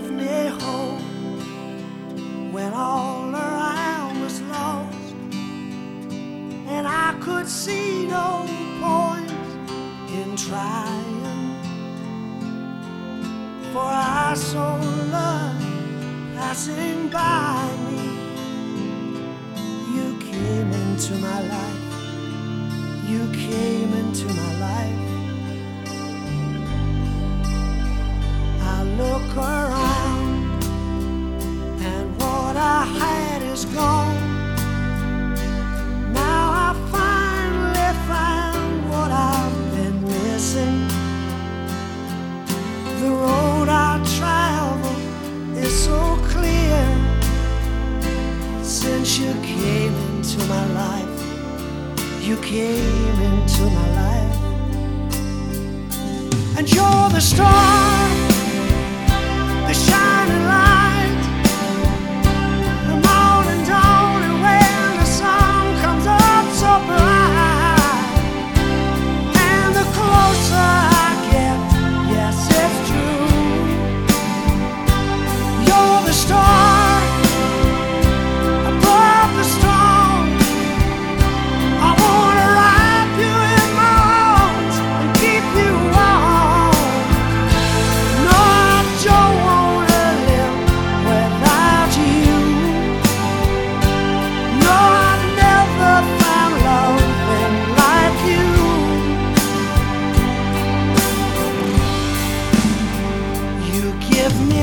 drive me home when all around was lost. And I could see no point in trying for I saw love passing by me. You came into my life. You came into my life. I had is gone. Now I finally found what I've been missing. The road I travel is so clear since you came into my life. You came into my life, and you're the star,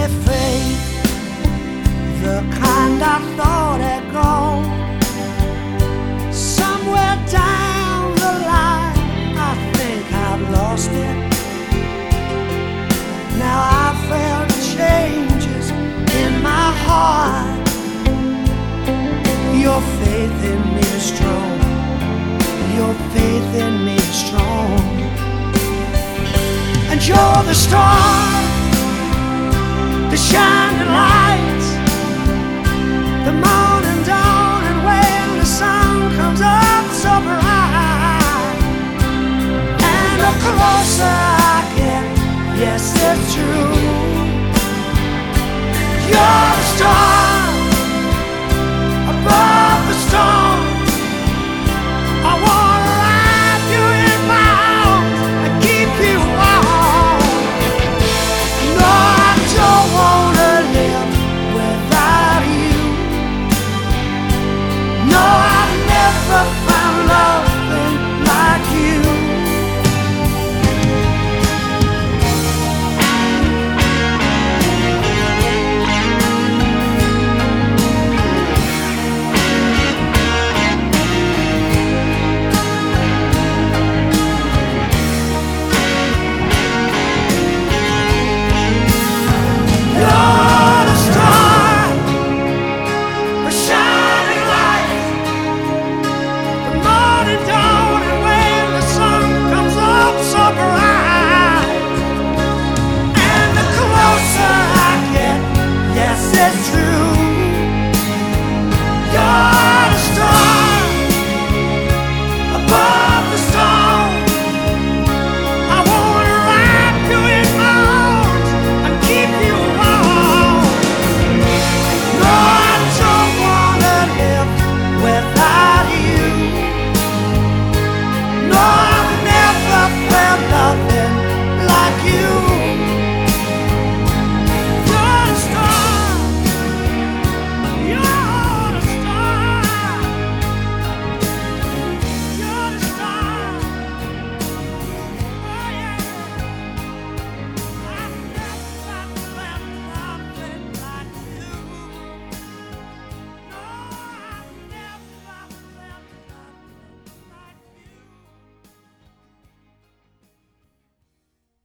faith, the kind I thought had gone. Somewhere down the line, I think I've lost it. Now I felt changes in my heart. Your faith in me is strong. Your faith in me is strong. And you're the star, shining lights, the morning dawn, and when the sun comes up so bright. And the closer I get, yes, it's true. You're the star.